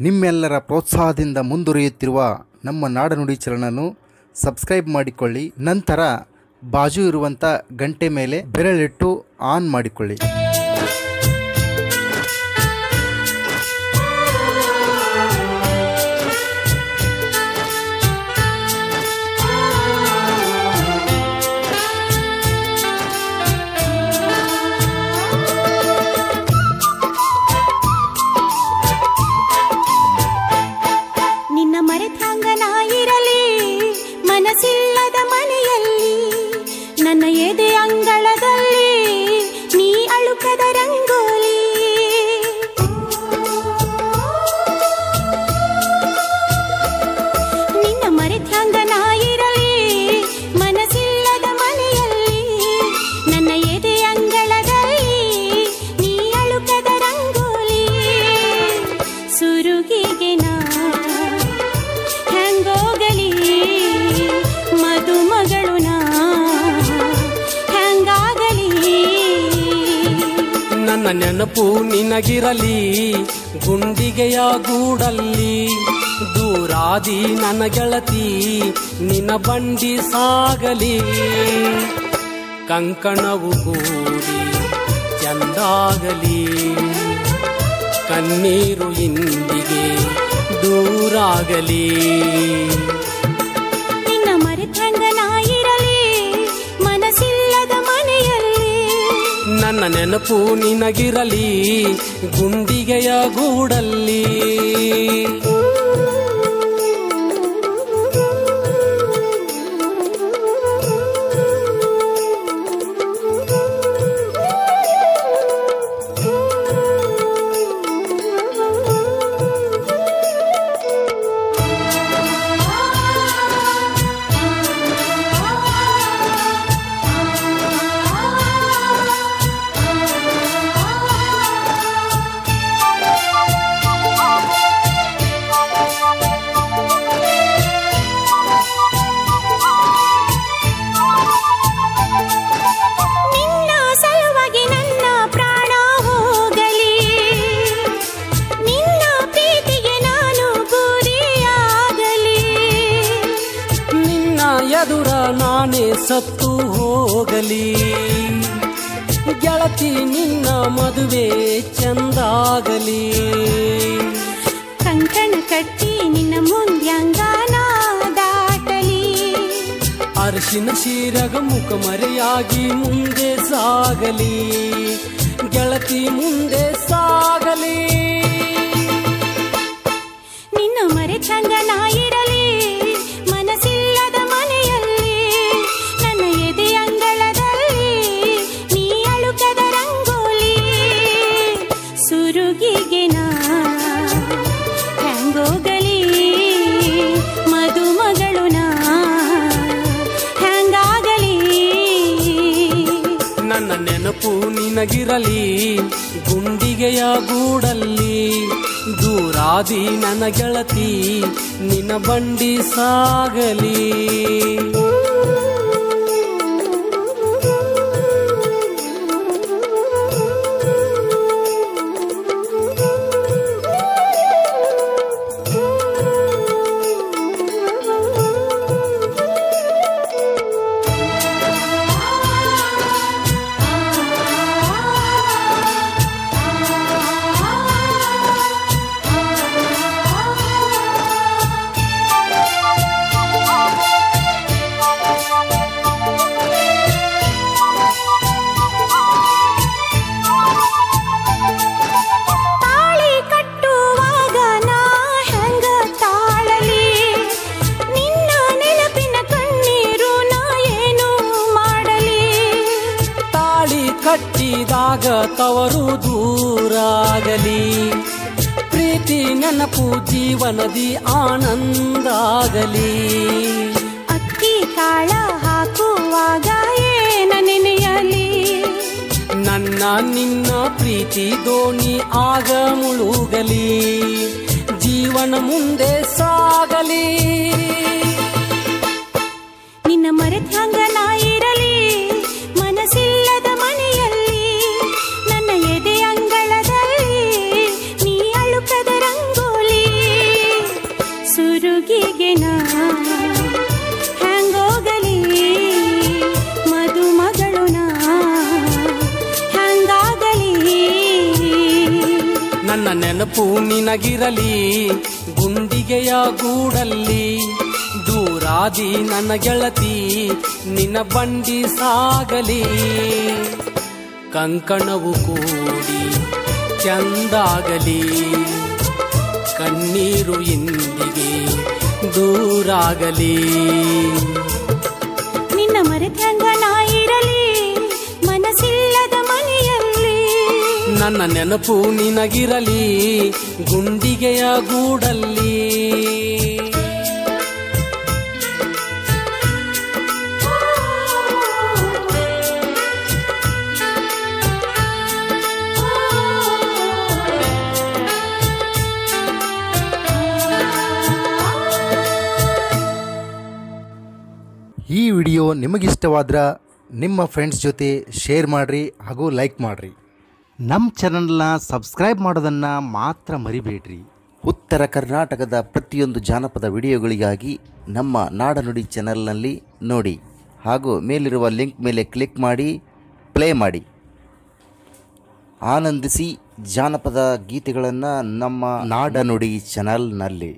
ನಿಮ್ಮೆಲ್ಲರ ಪ್ರೋತ್ಸಾಹದಿಂದ ಮುಂದುವರಿಯುತ್ತಿರುವ ನಮ್ಮ ನಾಡನುಡಿ ಚಲನನ್ನು ಸಬ್ಸ್ಕ್ರೈಬ್ ಮಾಡಿಕೊಳ್ಳಿ. ನಂತರ ಬಾಜು ಇರುವಂಥ ಗಂಟೆ ಮೇಲೆ ಬೆರಳಿಟ್ಟು ಆನ್ ಮಾಡಿಕೊಳ್ಳಿ. மங்களத ನೆನಪು ನಿನಗಿರಲಿ, ಗುಂಡಿಗೆಯ ಗೂಡಲ್ಲಿ. ದೂರಾದಿ ನನ್ನ ಗೆಳತಿ, ನಿನ್ನ ಬಂಡಿ ಸಾಗಲಿ. ಕಂಕಣವು ಕೂಡಿ ಚಂದಾಗಲಿ. ಕಣ್ಣೀರು ಇಂದಿಗೆ ದೂರಾಗಲಿ. ನೆನಪು ನಿನಗಿರಲಿ ಗುಂಡಿಗೆಯ ಗೂಡಲ್ಲಿ. ಎದುರ ನಾನೇ ಸತ್ತು ಹೋಗಲಿ. ಗೆಳತಿ ನಿನ್ನ ಮದುವೆ ಚಂದಾಗಲಿ. ಕಂಕಣ ಕಟ್ಟಿ ನಿನ್ನ ಮುಂದ್ಯಂಗಾನ ದಾಟಲಿ ಅರಿಶಿನ ಶೀರಗ ಮುಖ ಮರೆಯಾಗಿ ಮುಂದೆ ಸಾಗಲಿ. ಗೆಳತಿ ಮುಂದೆ ಸಾಗಲಿ. ನಾ ಹೆಂಗೋಗಲಿ ಮದುಮಗಳು ನಾ ಹೆಂಗಾಗಲಿ ನನ್ನ ನೆನಪು ನಿನಗಿರಲಿ, ಗುಂಡಿಗೆಯ ಗೂಡಲ್ಲಿ. ದೂರಾದಿ ನನ್ನ ಗೆಳತಿ, ನಿನ್ನ ಬಂಡಿ ಸಾಗಲಿ. ಕಟ್ಟಿದಾಗ ತವರು ದೂರಾಗಲಿ. ಪ್ರೀತಿ ನೆನಪು ಜೀವನದಿ ಆನಂದಾಗಲಿ. ಅಕ್ಕಿ ಕಾಳ ಹಾಕುವಾಗ ಏನ ನೆನೆಯಲಿ. ನನ್ನ ನಿನ್ನ ಪ್ರೀತಿ ದೋಣಿ ಆಗ ಮುಳುಗಲಿ. ಜೀವನ ಮುಂದೆ ಸಾಗಲಿ. ನಿನ್ನ ಮರೆತಂಗ ನಾ ನೆನಪು ನಿನಗಿರಲಿ, ಗುಂಡಿಗೆಯ ಗೂಡಲ್ಲಿ. ದೂರಾದಿ ನನ್ನ ಗೆಳತಿ, ನಿನ್ನ ಬಂಡಿ ಸಾಗಲಿ. ಕಂಕಣವು ಕೂಡಿ ಚಂದಾಗಲಿ. ಕಣ್ಣೀರು ಇಂದಿಗೆ ದೂರಾಗಲಿ. ನಿನ್ನ ಮರೆ ಇರಲಿ ನನ್ನ ನೆನಪು ನಿನಗಿರಲಿ, ಗುಂಡಿಗೆಯ ಗೂಡಲ್ಲಿ. ಈ ವಿಡಿಯೋ ನಿಮಗಿಷ್ಟವಾದ್ರೆ ನಿಮ್ಮ ಫ್ರೆಂಡ್ಸ್ ಜೊತೆ ಶೇರ್ ಮಾಡಿರಿ ಹಾಗೂ ಲೈಕ್ ಮಾಡಿರಿ. ನಮ್ಮ ಚಾನಲ್ನ ಸಬ್ಸ್ಕ್ರೈಬ್ ಮಾಡೋದನ್ನು ಮಾತ್ರ ಮರಿಬೇಡ್ರಿ. ಉತ್ತರ ಕರ್ನಾಟಕದ ಪ್ರತಿಯೊಂದು ಜಾನಪದ ವಿಡಿಯೋಗಳಿಗಾಗಿ ನಮ್ಮ ನಾಡನುಡಿ ಚಾನಲ್ನಲ್ಲಿ ನೋಡಿ. ಹಾಗೂ ಮೇಲಿರುವ ಲಿಂಕ್ ಮೇಲೆ ಕ್ಲಿಕ್ ಮಾಡಿ, ಪ್ಲೇ ಮಾಡಿ. ಆನಂದಿಸಿ ಜಾನಪದ ಗೀತೆಗಳನ್ನು ನಮ್ಮ ನಾಡನುಡಿ ಚಾನಲ್ನಲ್ಲಿ